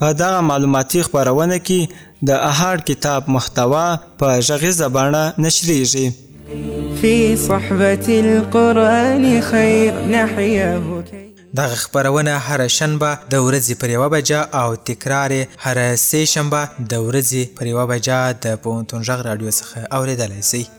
په دغه معلوماتي خپرونه کې د اهاړ کتاب محتوا په غږیزه بڼه نشریږي في صحبة القرآن خير نحياه دغه خبرونه هر شنبه د ورځې پر یوه بجه او تکرار هر سه شنبه د ورځې پر یوه بجه د پونتون غږ رادیو څخه اوریدلای شئ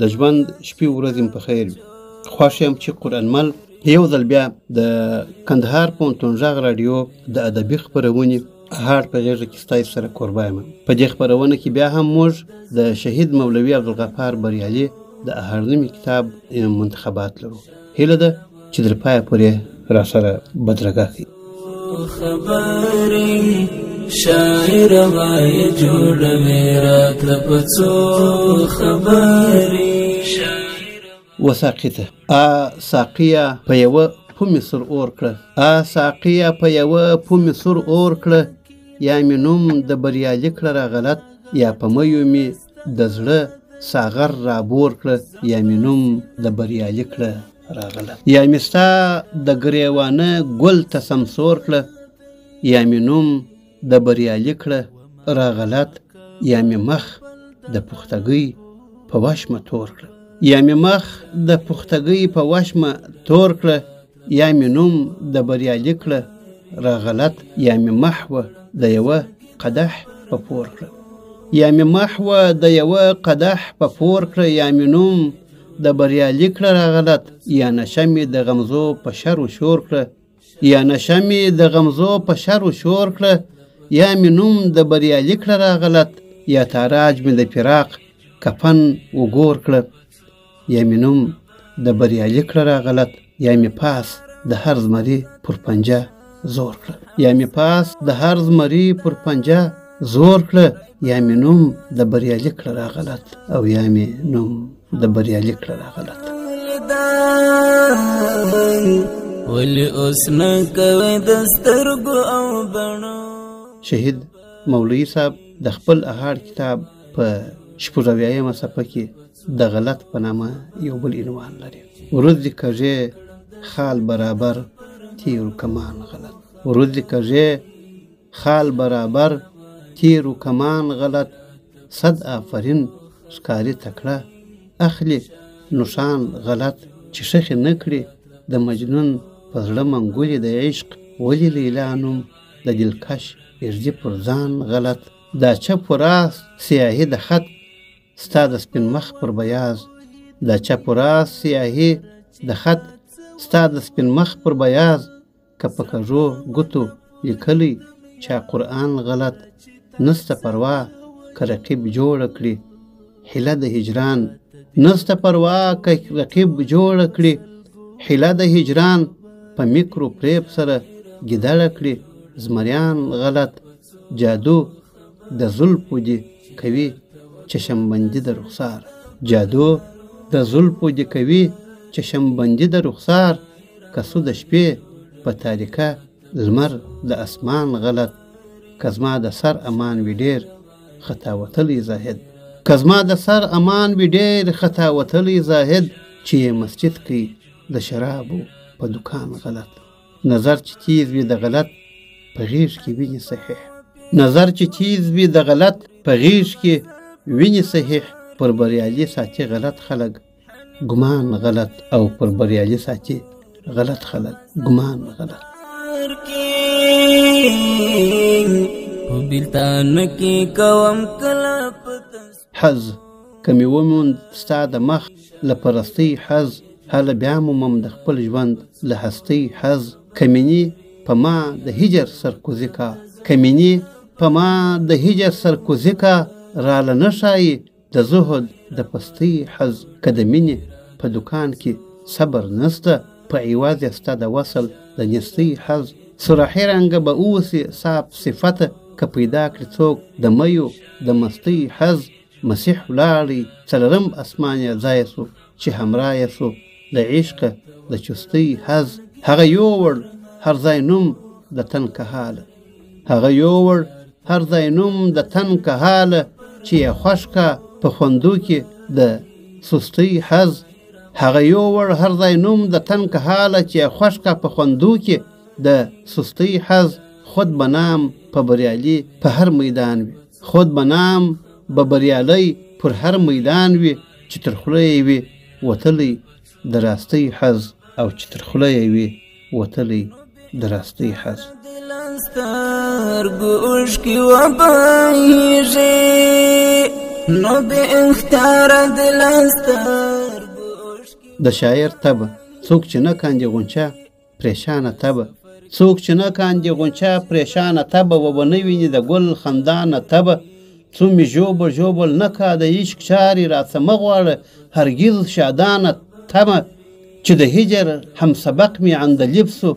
د ژوند شپې ورځې په خیر وي خوښ یم چې قرانمل یو ځل بیا د کندهار پوهنتون غږ راډیو د ادبي خپرونې هاړ په غیږه کې ستای سره کوربه یم په دې خپرونه کې بیا هم موږ د شهید مولوي عبدالغفار بریالي د اهاړ نومي کتاب منتخبات لرو هیله ده چې تر پایه پورې راسره بدرګه کړئ خبرې شاعر وای جوړوي راتله په څو خبرې وساقیته آ ساقیه په یوه پومې سر اور کړه آ ساقیه په یوه پومې سر اور کړه یا مې نوم د بریالي کړه را غلط یا په میو مې د زړه ساغر را بور کړه یا مې نوم د بریالي کړه راغله یا مې ستا د ګریوانه ګل ته سمسور کړه یا مې نوم د بریالي کړه راغلت یا مې مخ د پختګۍ په وشمه تور کړه یا مې مخ د پختګۍ په وشمه تور کړه یا می نوم د بریالي کړه را غلط یا می محوه د یوه قدح په پور کړه یا می محوه د یوه قدح په پور کړه یا می نوم د بریالي کړه را غلط یا نشه می د غمزو په شر و شور کړه یا نشه می د غمزو په شر و شور کړه یا می نوم د بریالي کړه را غلط یا تاراج می د فراق کفن وګور کړه یا مې نوم د بریالي کړه را غلط یا مې پاس د هر زمري پر پنجه زور کړه یا مې پاس د هر زمري پر پنجه زور کړه یا مې نوم د بریالي کړه را غلط او یا مې نوم د بریالي کړه را غلط ولې اوس نه کوي د سترګو او بڼو شهید مولوی صاحب د خپل اهاړ کتاب په شپږ اویا یمه صفحه کې د غلط په نامه یو بل عنوان لري ورځې کږې خال برابر تیرو کمان غلط ورځې کږې خال برابر تیرو کمان غلط صد آفرین سکاری تکړه اخلي نوشان غلط چې شخې نه کړي د مجنون په زړه منګولې د عشق ولې لیلا نوم د دلکش ارزي پر ځان غلط دا چپ و راست سیاهي د خط ستا د سپین مخ پر بیاض دا چپ و راست سیاهي د خط ستا د سپین مخ پر بیاض که په کږو ګوتو لیکلی چا قرآن غلط نسته پروا که رقیب جوړه کړي حیله د هجران نسته پروا که رقیب جوړه کړي حیله د هجران په میکرو پریب سره ګیدړه کړي زمریان غلط جادو د زلفو دې کوي چشم بندي د رخسار جادو د زلفو دې کوي چشم بندي د رخسار که سو د شپې په تاریکه لمر د اسمان غلط که زما د سر امان وي ډېر خطا وتلی زاهد که زما د سر امان وي ډېر خطا وتلی زاهد چې مسجد کې د شرابو په دکان غلط نظر چې تیز وي د غلط په غیږ کې ویني صحیح نظر چې تیز وي د غلط په غیږ کې ویني صحیح پر بریالي ساتي غلط خلک ګمان غلط او پر بریالي ساتي غلط خلک ګمان غلط بیلتان کی کوم کلا حز که مې وموند ستا د مخ له پرستۍ حز هله بیا مومم د خپل ژوند له هستۍ حز کمینی په ما د هجر سرکوزی کا کمینی په ما د هجر سرکوزی کا را لنه شای د زهد د پستی حز که د مینې په دکان کې صبر نسته په عوض یې ستا د وصل د نستی حز سرحی رنګه به اوسې صاف صفته که پیدا کړې څوک د میو د مستۍ حز مسیح ولاړی څلرم اسمان یا ځای سو چې همراه یې سو د عشق د چستۍ حز هغه یووړ هر ځای نوم د تن کهاله هغه یووړ هر ځای نوم د تن کهاله چې یې خوښ کا په خوندو کې د سستۍ حز هغه یووړ هر ځای نوم د تن کهاله چې یې خوښ کا په خوندو کې د سستۍ حز خود به نام په بریالي په هر میدان وي خود به نام به بریالی پر هر میدان وي چې تر خوله یې وي وتلی د راستۍ حز او چې تر خوله یې وي وتلی د راستۍ حز سترګوش کی وبایږي نو به اختیار دلستر د شاعر تب څوک چې نه کاندي غونچه پرېشانه تبه څوک چې نه کاندي غونچه پرېشانه تبه و به نه ویني د ګل خندانه تبه څو مې ژوبل ژوبل نه کا د عشق چارې راڅه مه غواړه هرګیل شادانه تمه چې د هجر هم سبق مې عندلیب سو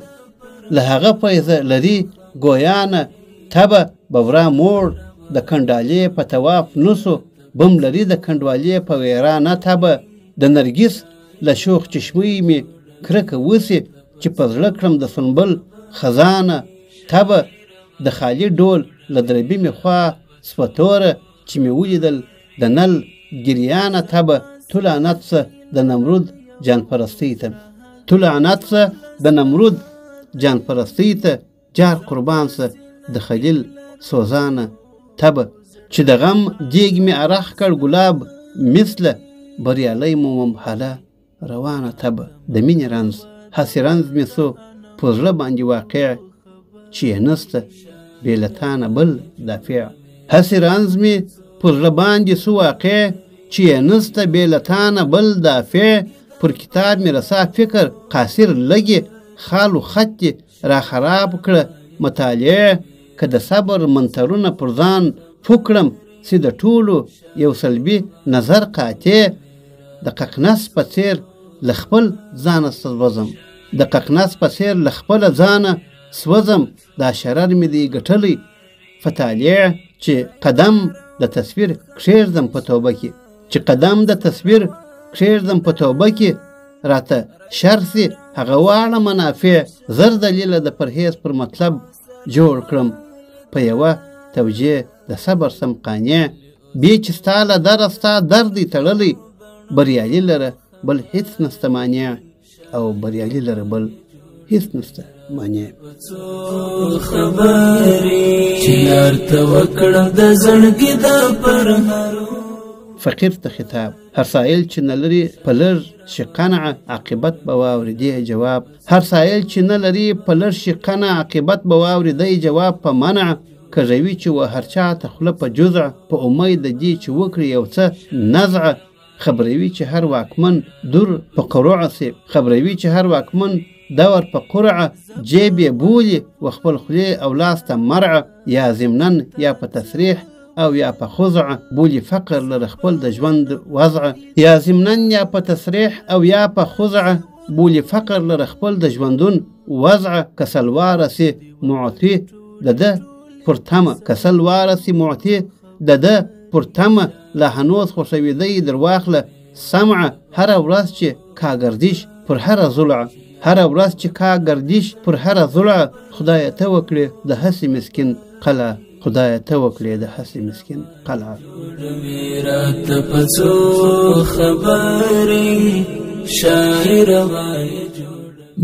له هغه فیضه لري ګویانه تبه بورا موړ د کنډالې په طواف نسو بم لري د کنډوالې په ویرانه تبه د نرګس له شوخ چشمۍ مې کرکه وسي چې په زړه کړم د سنبل خزانه تبه د خالي ډول له دربي مې خوا سپه توره چې مې ولیدل د نل ګریانه تبه تو لعنت سه د نمرود جان پرستۍ ته تو لعنت سه د نمرود جان پرستۍ ته جار قربان سه د خلیل سوزانه تبه چې د غم دیګ می عرق کړ ګلاب مثله بریالی مومم هله روانه تبه د مینې رنځ هسې رنځ مې سو په زړه باندې واقع چې یې نسته بې له تانه بل دافع هسې رنځ مې په زړه باندې سو واقع چې یې نسته بې له تانه بل دافع پر کتاب مې رسا فکر قاصر لګې خالو خط دې راخراب کړه مطالعه که د صبر منترونه پر ځان پو کړم چې د ټولو یو سلبي نظر قاطع د ققنس په څیر له خپل ځانه سوځم د ققنس په څیر له خپل ځانه سوځم دا شرر مې دی ګټلی په طالع چې قدم د تصویر کښېږدم په توبه کې چې قدم د تصویر کښېږدم په توبه کې راته شر سي هغه واړه منافع زر دلیله د پرهیز پر مطلب جوړ کړم په یوه توجیه د صبر سم قانع بې چې ستا له دره ستا درد دی تړلی بریالي لره بل هیڅ نسته مانع او بریالي لره بل هیڅ نشته معنی خبرې چې لار ته وکړم د زړګي د پرهارو فقیر ته خطاب هر سائل چې نه لري په لږ شي قنع عاقبت به واوري دی جواب هر سائل چې نه لري په لږ شي قنع عاقبت به واوري دی جواب په منع کږوي چې و هر چا ته خوله په جزع په امید د دې چې وکړي یو څه نزعه خبروي چې هر واکمن دور په قرع سي خبروي چې هر واکمن دور په قرع جیب یې بولي و خپل خولې او لاس ته مرع یا ضمنا یا په تصریح او یا په خضع بولی فقر لره خپل د ژوند وضع یا ضمنا یا په تصریح او یا په خضع بولی فقر لره خپل د ژوندون وضع کسلواره سي معطي د ده پر تمه کسلواره سي معطي د ده پر تمه لا هنوز خوښوي دی درواخله سمعه هره ورځ چې کا ګردش پر هره ضلعه هره ورځ چې کا ګردش پر هره ضلعه خدای ته وکړي د هسې مسکین قلا خدای ته وکړي د هسې مسکین قلا میرات پڅو خبرې شاعر وایي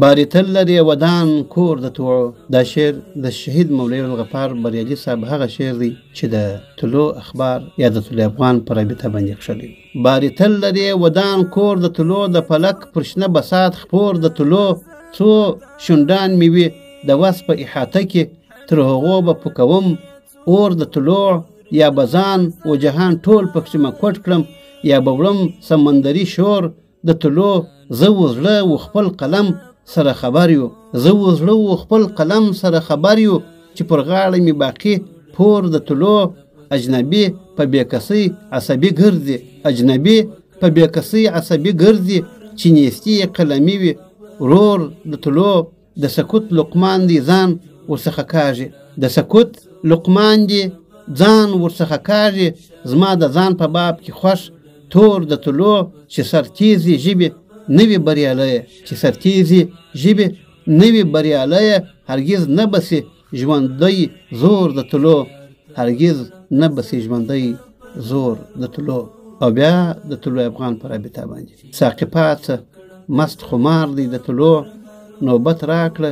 باری تل لري ودان کور د توړو دا شعر د شهید مولوی الغفار بریالي صاحب هغه شعر دی چې د طلوع اخبار یا د طلوع افغان په رابطه باندې کښلی باری تل لري ودان کور د طلوع د پلک پر شنه بسات خپور د طلوع څو شونډان مې وي د وس په احاطه کې تر هغو به پکوم اور د طلوع یا بزان و جهان ټول پکې مکوټ کړم یا به وړم سمندري شور د طلوع زه و زړه و خپل قلم سره خبر یو زه و زړه و خپل قلم سره خبر یو چې پر غاړه مې باقي پور د طلوع اجنبي په بېکسۍ عصبي ګرځي اجنبي په بېکسۍ عصبي ګرځي چې نیستي یې قلمي وي رور د طلوع د سکوت لقمان دی ځان ورڅخه کاږي د سکوت لقمان دی ځان ورڅخه کاږي زما د ځان په باب کې خوښ تور د طلوع چې سرتیزي ژبې نه وي بریالی چې سرتیزي ژبې نه وي بریالی هرګیز نه بسي ژوندی زور د طلوع هرګز نه بسي ژوندی زور د طلوع او بیا د طلوع افغان پر رابطه باندې ساقي پاڅه مست خمار دی د طلوع نوبت راکړه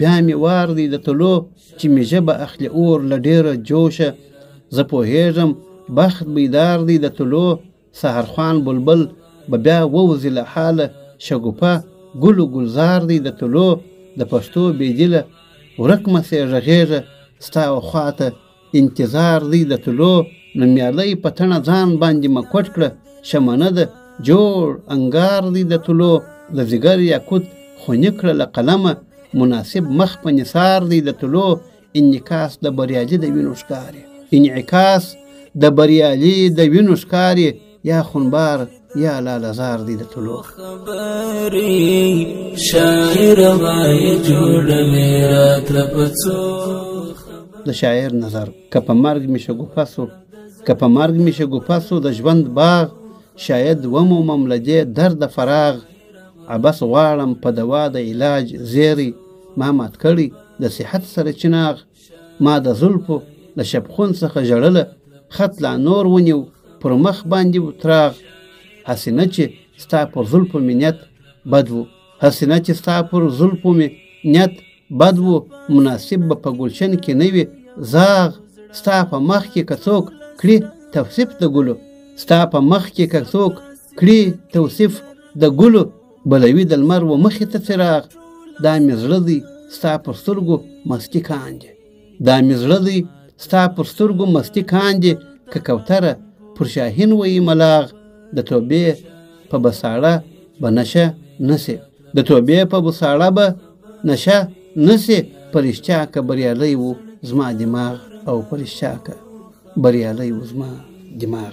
بیا مې وار دی د طلوع چې مې ژبه اخلي اور له ډېره جوشه زه پوهېږم بخت بیدار دی د طلوع سحرخوان بلبل به بیا ووځي له حاله شګوفه ګل و ګلزار دی د طلوع د پښتو بېدیله ورک مه سې غږېږه ستا و خواته انتظار دی د طلوع نومیالی په تڼه ځان باندې مکوټ کړه شمنه ده جوړ انګار دی د طلوع د ځیګر یاقوت خوني کړه له قلمه مناسب مخ په نثار دی د طلوع انعکاس د بریالي د وینو ښکاري انعکاس د بریالي د وینو ښکاري یا خونبار یا لالا زار دی د طلوع خبرې شاعر وای جوړلې رات لپڅو د شاعر نظر که په مرګ می شګوفه سو که په مرګ می شګوفه سو د ژوند باغ شاید ومومم له دې درد فراغ عبس غواړم په دوا د علاج زیری ما مات کړی د صحت سره چناغ ما د زلفو له شپخون څخه ژړله خط لا نور ونیو پر مخ باندې و تراغ هسې نه چې ستا پر زلفو مې نیت بد و هسې نه چې ستا پر زلفو مې نیت بد و مناسب به په ګلشن کې نه وي زاغ ستا په مخ کې که څوک کړي توصیف د ګلو ستا په مخ کې که څوک کړي توصیف د ګلو بلوي د لمر و مخې ته څراغ دا مې زړه دی ستا پر سترګو مستي کاندې دا مې زړه دی ستا پر سترګو مستي کاندې که کوتره پر شاهین وایي ملاغ د توبې په بساړه به نشه نسې د توبې په بساړه به نشه نسې په رښتیا که بریالی و زما دماغ او په رښتیا که بریالی و زما دماغ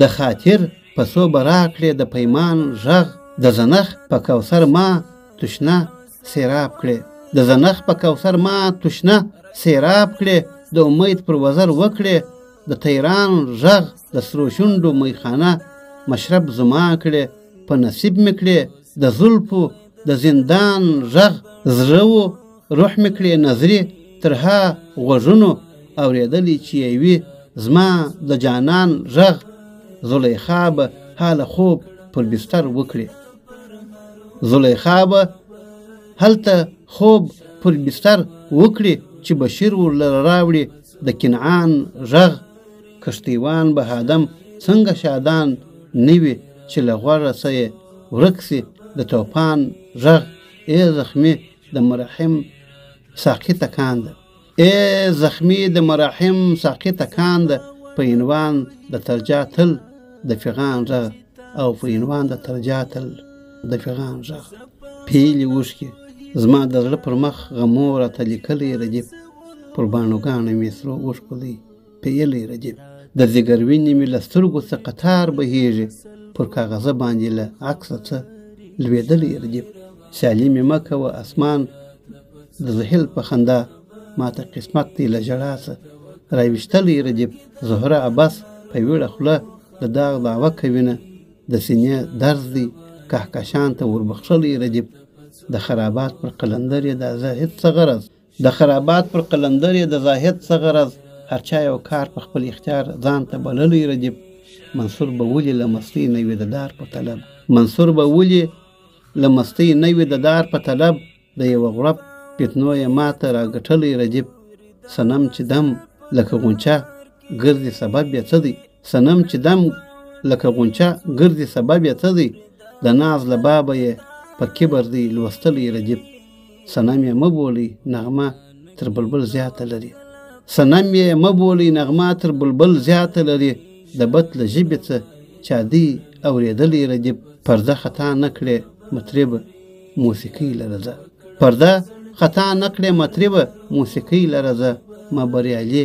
د خاطر په څو به راکړې د پیمان ږغ د زنخ په کوثر ما تشنه سیراب کړې د زنخ په کوثر ما تشنه سیراب کړې د امید پر وزر وکړې د تیران ږغ د سرو شونډو میخانه مشرب زما کړې په نصیب مې کړې د زلفو د زندان ږغ زړه و روح مې کړې نظرې تر ها غوږونو اورېدلې چې یې وي زما د جانان غږ زلیخا به هاله خوب پر بستر وکړي زلیخا به هلته خوب پر بستر وکړي چې بشیر ورلره راوړي د کنعان غږ کښتیوان به هادم څنګه شادان نه وي چې له غوږه څه یې ورک سي د توپان غږ ای زخمي د مراحم ساقي ته کاند اې زخمي د مراحم ساقي ته کاند په عنوان د ترجا تل د فغان را او په عنوان د ترجا تل د فغان را پیلي اوښکي زما د زړه پر مخ غمو راته لیکلی ردیف پر باڼوګانو مې سرو اوښکو دی پيلي رديف د ځيګر وينې مې له سترګو څه قطار بهيږي پر کاغذه باندې له عکسه څه لوېدلی رديف سیالي مې مه کوه اسمان د زحل په خندا ماته قسمت دی له ژړا څه راویشتلی ردیف زهره عباس په ویړه خوله د داغ دعوه کوي نه د سینې درز دی کهکشان ته وربخښلی ردیف د خرابات پر قلندر یې دا زه هېڅ څه غرض د خرابات پر قلندر یې د زاهد څه غرض هر چا یو کار په خپل اختیار ځان ته بللی ردیب منصور به ولې له مستۍ نه وي د دار په طلب منصور به ولې له مستۍ نه وي د دار په طلب د یوه غړپ فتنو یې ماته راګټلی ردیب صنم چې دم لکه غونچه ګرځي سبب یې څه دی صنم چې دم لکه غونچه ګرځي سبب یې څه دی د ناز له بابه یې په کبر دی لوستلی ردیب صنم یې مه بولي نغمه تر بلبل زیاته لري صنم یې مه بولي نغمه تر بلبل زیاته لري د بت له ژبې څه چا دی اورېدلی ردیب پرده خطا نه کړې مطرب موسیقي لره زه پرده خطا نه کړې مطرب موسیقي لره زه ما بریالي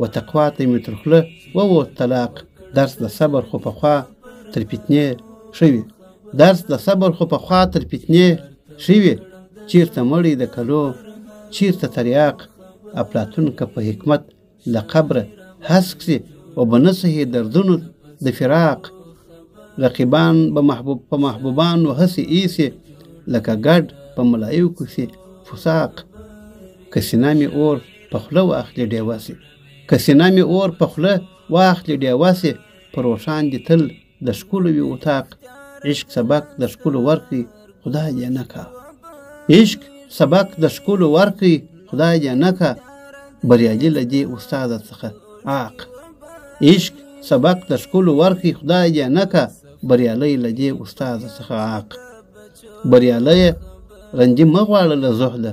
وتقوا ته مې تر خوله ووت طلاق درس د صبر خو پخوا تر فتنې ښه وي درس د صبر خو پخوا تر فتنې ښه وي چیرته مړی د کلو چیرته تریاق افلاتون که په حکمت له قبره هسک سي او به نه سهي دردونو د فراق رقیبان به محبوب په محبوبانو هسې ایسي لکه ګډ په ملایکو سي فساق که سینه مې اور په خوله واخلي ډېوه سي که سینه مي اور په خوله واخلي ډېوه سي په روښان دي تل د ښکلو وي اتاق عشق سبق د ښکلو ورکړي خدای دې نه کا عشق سبق د ښکلو ورکړي خدای دې نه کا بریالي له دې استاد څخه عاق عشق سبق د ښکلو ورکي خدای دې نه کا بریالی له دې استاد څخه عاق بریالی رندي مه غواړه له زهده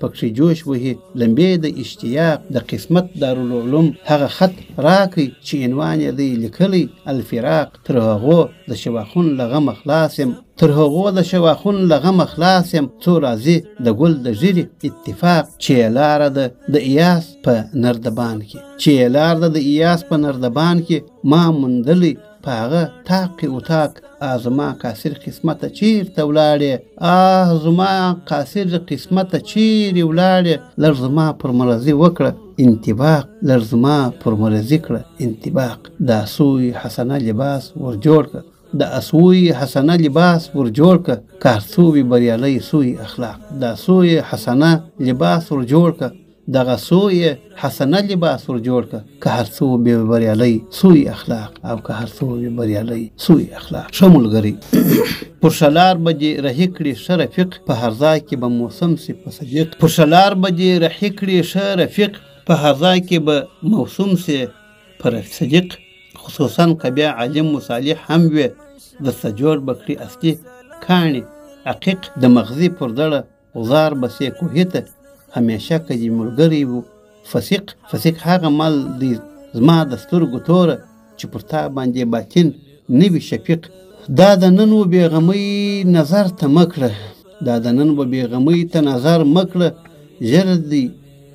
پکښې جوش وهي لمبې د اشتیاق د قسمت دارالعلوم هغه خط راکړئ چې عنوان یې دی لیکلی الفراق تر هغو د شواخون له غمه خلاص یم تر هغو د شواخون له غمه خلاص یم څو راځي د ګل د ږیرې اتفاق چې یې لاره ده د ایاس په نردبان کې چې یې لار ده د ایاس په نردبان کې ما موندلی په هغه تاق اتاق آه زما قاصر قسمته چیرته ولاړې آه زما قاصر قسمته چیرې ولاړې لږ زما پر مرضي وکړه انتباق لږ زما پر مرضي کړه انتباق دا سوی حسنه لباس ور جوړ کړه د اسوی حسنه لباس ور جوړ ک کارڅوی بریالی سوی اخلاق د اسوی حسنه لباس ور جوړ ک دغه سو یې حسنه لباس ور جوړ که که هر څو بې بریالی سوی اخلاق او که هر څو بې بریالی سوی اخلاق ښه ملګری پر شلار به دې رهي کړي ښه رفیق په هر ځای کې به موسم سي په صدیق پر شلار به دې رهي کړي ښه رفیق په هر ځای کې به موسم سي پر صدیق خصوصا که بیا عالم و صالح هم وي درته جوړ به کړي اصلي کاڼي عقیق د مغزي پر دړه غار بسې کوهي ته همیشه که دې ملګری وو فسیق فسیق هغه مل دی زما د سترګو توره چې پر تا باندې باطن نه وي شفیق دا د نن و بېغمۍ نظر ته مه کړه دا د نن و بېغمۍ ته نظر مه کړه ژر دی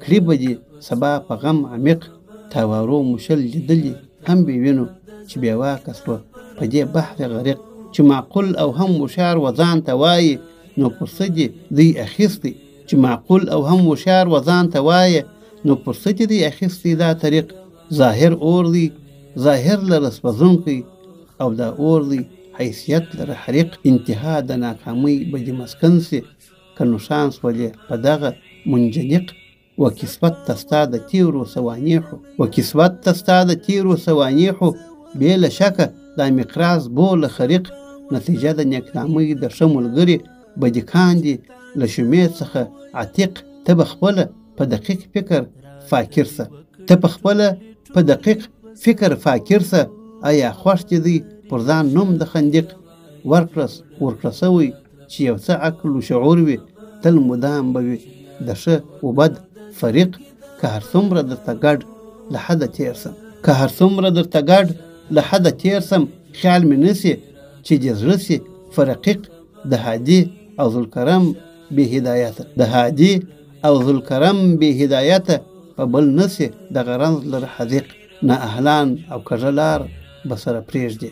کړي به دې سبا په غم عمیق تاوارو مو شل لیدلي هم بې وینو چې بې واکه سوه په دې بحر غریق چې معقول او هم هوښیار و ځان ته وایي نو پر څه دې دی اخیستی چې معقول او هم وشار و ځان ته وایه نو پر څه دې دی اخیستی دا طریق ظاهر اور دی ظاهر لره سپځونکی او دا اور دی حیثیت لره حریق انتها د ناکامۍ به دې مسکن سي که نوشان سولې په دغه منجنیق وکسبت ته ستا د تیرو سوانیحو وکسبت ته ستا د تیرو سوانیحو بې له شکه دا مقراز بو له خریق نتیجه د نیکنامۍ د ښه ملګري بدي کاندي له شمې څخه عتیق ته به خپله په دقیق فکر فاکر سه ته په خپله په دقیق فکر فاکر سه ایا خوښ دې دی پر ځان نوم د خندق ورکړس ورکړه سوی چې یو څه عقل و شعور وي تل مدام به وي د ښه و بد فریق که هر څومره درته ګډ له حده تیر سم که هر څومره درته ګډ له حده تیر سم خیال مې نسی چې د زړه سي فرقیق د هادي او ذوالکرم بې هدایته د هادي او ذوالکرم بې هدایته په بل نسی د غرنز لر حذیق نه اهلان او کږه لار به سره پرېږدي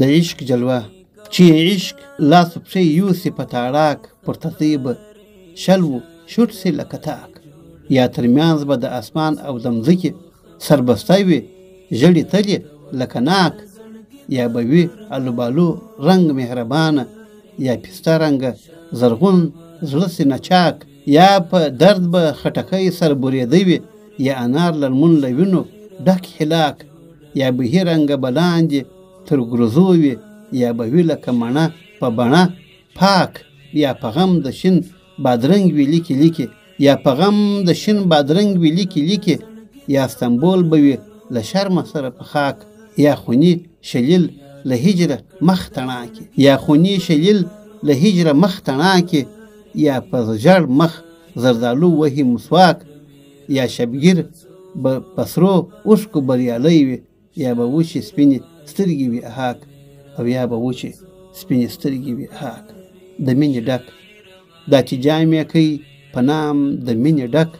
د عشق جلوه چې عشق لاس پښې یوسي په تاړاک پورته شي به شل و شوټ شي لکه تاک یا ترمنځ به د اسمان او د مځکې سربسته وي ژړې تلې لکه ناک یا به وي الوبالو رنګ مهربانه یا پسته رنګه زرغون زړه سي نچاک یا په درد به خټکی سر بورېدوي یا انار لرمون له وینو ډک هلاک یا به هی رنګه به لاندې تر ګروزو وي یا به وي لکه مڼه په بڼه پاک یا په غم د شین بادرنګ وي لیکي لیکي یا په غم د شین بادرنګ وي لیکي لیکي یا استنبول به وي له شرمه سره په خاک یا خوني شلیل له هجره مخ تڼاکي یا خوني شلیل له هجره مخ تڼاکي یا په ژړ مخ زردالو وهي مسواک یا شبګیر به په سرو اوښکو بریالی وي یا به وچې سپینې سترګې وي اهاک او یا به وچې سپینې سترګې وي اهاک د مینې ډک دا چې جام یې کوي په نام د مینې ډک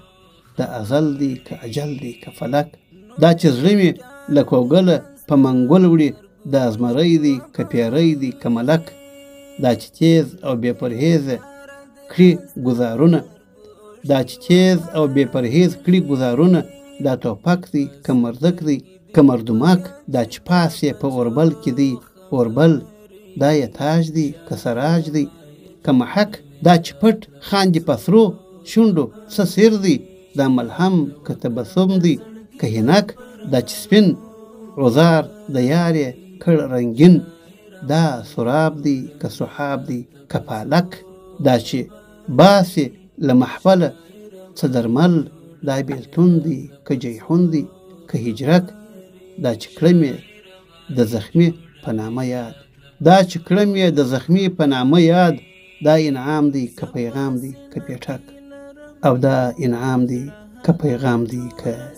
د ازل دی که اجل دی که فلک دا چې زړه مې له کوګله په منګول وړي د ازمرۍ دی که پیری دی که ملک دا چې تیز او بې پرهیزه کړي ګزارونه دا چې تیز او بې پرهیز کړي ګزارونه دا ټوپک دی که مردک دی که مردمک دا چې پاس یې په اوربل کې دی اوربل دا یې تاج دی که سراج دی که محک دا چې پټ خاندي په سرو شونډو څه سیر دی دا ملهم که تبسم دی که هینک دا چې سپین عذار د یار یې کړ رنګین دا سراب دی که سحاب دی که پالک دا چې باسې له محفله څه درمل دا بیلتون دی که جیحون دی که هجرت دا چې کړم یې د زخمي په نامه یاد دا چې کړم یې د زخمي په نامه یاد دا انعام دی که پیغام دی که پیټک او دا انعام دی که پیغام دی که